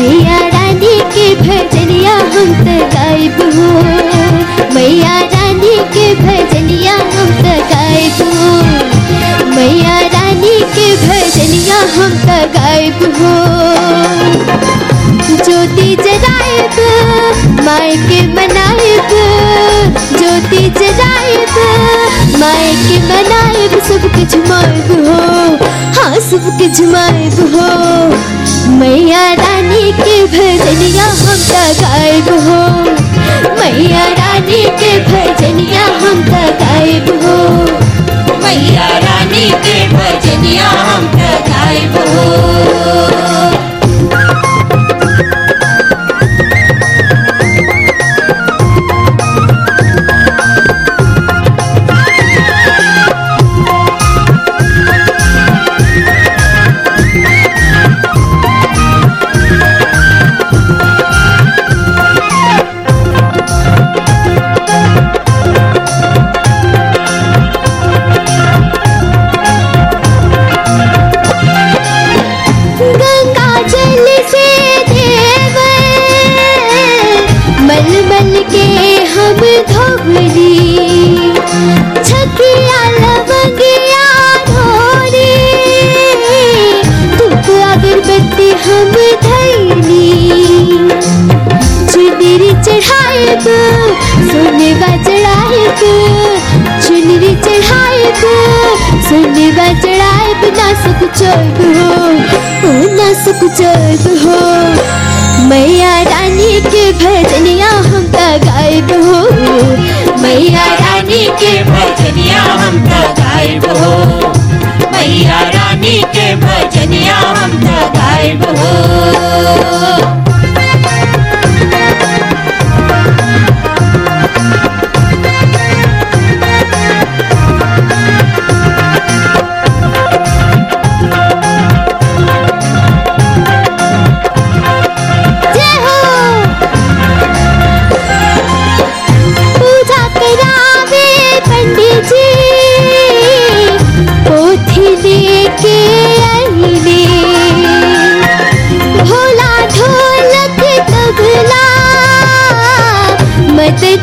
मैया रानी के भजनिया हम तक गायब हो। मैया रानी के भजनिया हम तक गायब हो। मैया रानी के भजनिया हम तक गायब हो। ज्योति जरायब माय के मनायब, ज्योति जरायब माय के मनायब, सब कुछ मायब हो। हाँ सब कुछ मायब हो। मैया रानी के भजनिया हम गायब हो। मैया रानी के भजनिया हम सोनेवा चढ़ाएब ना सुख चोब हो ना सुख चोब हो। मैया रानी के भजनिया हम का गायब हो। मैया रानी के भजनिया हम का गायब हो। मैया रानी के भजनिया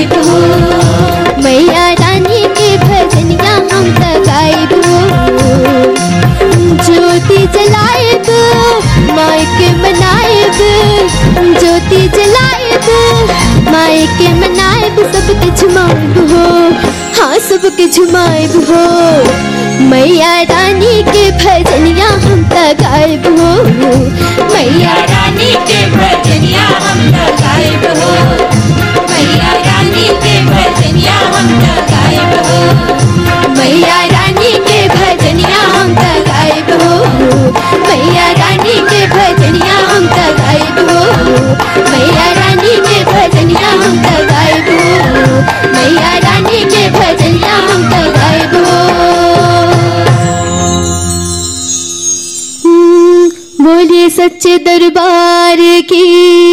गायब हो मैया रानी के भजनिया हम गायब हो ज्योति जलाएब माय के मनाएब ज्योति जलाएब माय के मनाएब सब कुछ मायब हो। हाँ सब कुछ हो। मैया रानी के भजनिया हम गायब हो सच्चे दरबार की।